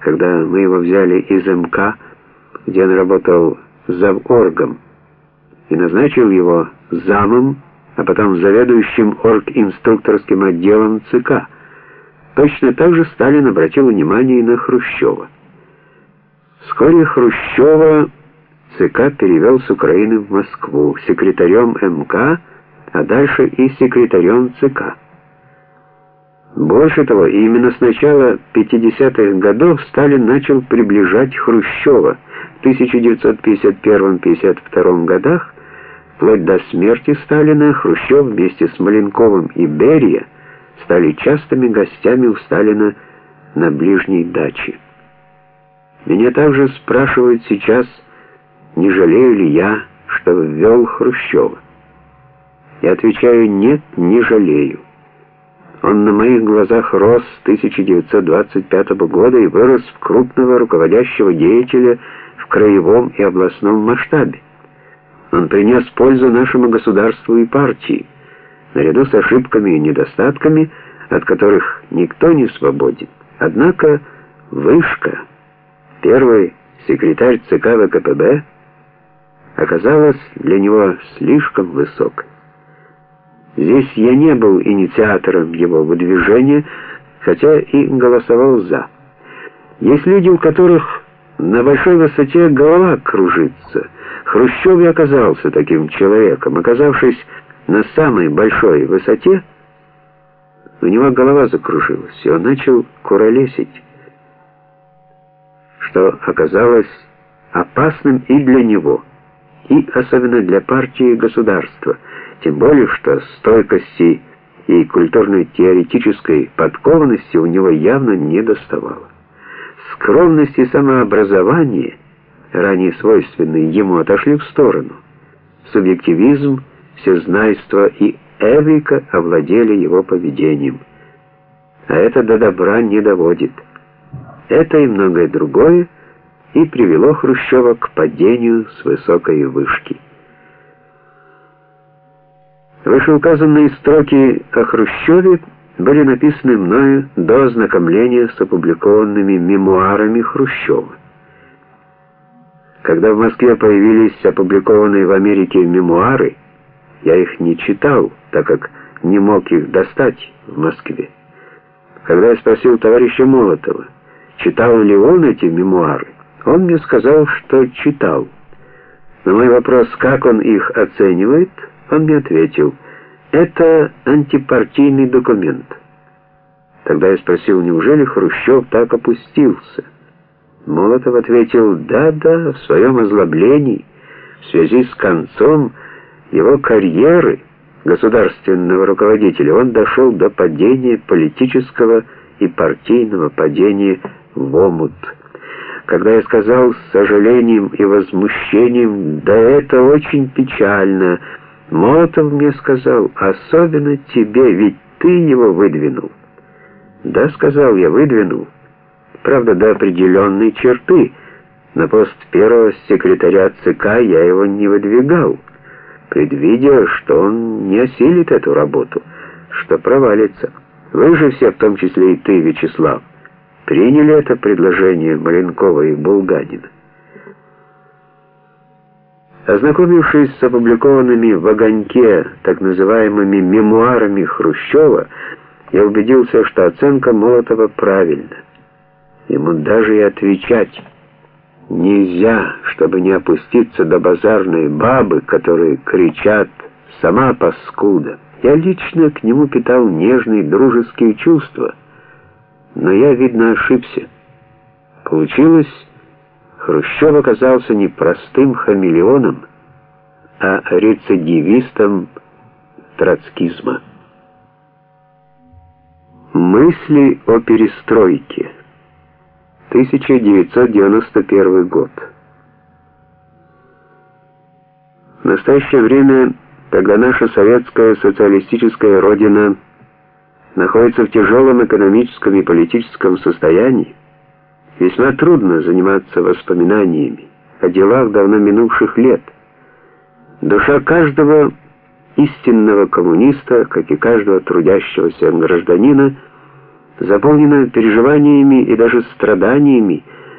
когда мы его взяли из МК, где он работал заворгом, и назначил его замом, а потом заведующим оргинструкторским отделом ЦК. Точно так же Сталин обратил внимание и на Хрущева. Вскоре Хрущева ЦК перевел с Украины в Москву секретарем МК, а дальше и секретарем ЦК. Больше того, именно с начала 50-х годов Сталин начал приближать Хрущева. В 1951-52 годах, вплоть до смерти Сталина, Хрущев вместе с Маленковым и Берия стали частыми гостями у Сталина на ближней даче. Меня также спрашивают сейчас, не жалею ли я, что ввел Хрущева. Я отвечаю, нет, не жалею. Он на моих глазах рос с 1925 года и вырос в крупного руководящего деятеля в краевом и областном масштабе. Он принес пользу нашему государству и партии, наряду с ошибками и недостатками, от которых никто не свободен. Однако Вышка, первый секретарь ЦК ВКПБ, оказалась для него слишком высокой. Здесь я не был инициатором его выдвижения, хотя и голосовал «за». Есть люди, у которых на большой высоте голова кружится. Хрущев и оказался таким человеком. Оказавшись на самой большой высоте, у него голова закружилась, и он начал куролесить, что оказалось опасным и для него, и особенно для партии и государства – тем более, что стойкости и культурно-теоретической подкованности у него явно не доставало. Скромность и самообразование, ранее свойственные ему, отошли в сторону. Субъективизм, всезнайство и эврика овладели его поведением. А это до добра не доводит. Это и многое другое и привело Хрущева к падению с высокой вышки. Вышеуказанные строки о Хрущеве были написаны мною до ознакомления с опубликованными мемуарами Хрущева. Когда в Москве появились опубликованные в Америке мемуары, я их не читал, так как не мог их достать в Москве. Когда я спросил товарища Молотова, читал ли он эти мемуары, он мне сказал, что читал. На мой вопрос, как он их оценивает, он мне ответил, это антипартийный документ. Тогда я спросил, неужели Хрущев так опустился? Молотов ответил, да-да, в своем озлоблении, в связи с концом его карьеры государственного руководителя, он дошел до падения политического и партийного падения в омут. Когда я сказал с сожалением и возмущением, да это очень печально, Молотов мне сказал, особенно тебе, ведь ты его выдвинул. Да, сказал я, выдвинул. Правда, до определенной черты. На пост первого секретаря ЦК я его не выдвигал, предвидя, что он не осилит эту работу, что провалится. Вы же все, в том числе и ты, Вячеслав, приняли это предложение Маленкова и Булганина. Ознакомившись с опубликованными в «Огоньке» так называемыми мемуарами Хрущева, я убедился, что оценка Молотова правильна. Ему даже и отвечать нельзя, чтобы не опуститься до базарной бабы, которые кричат «Сама паскуда!». Я лично к нему питал нежные дружеские чувства, но я, видно, ошибся. Получилось Хрущев оказался не простым хамелеоном, а рецидивистом троцкизма. Мысли о перестройке. 1991 год. В настоящее время, когда наша советская социалистическая родина находится в тяжелом экономическом и политическом состоянии, Весьма трудно заниматься воспоминаниями о делах давно минувших лет. Душа каждого истинного коммуниста, как и каждого трудящегося гражданина, заполнена переживаниями и даже страданиями,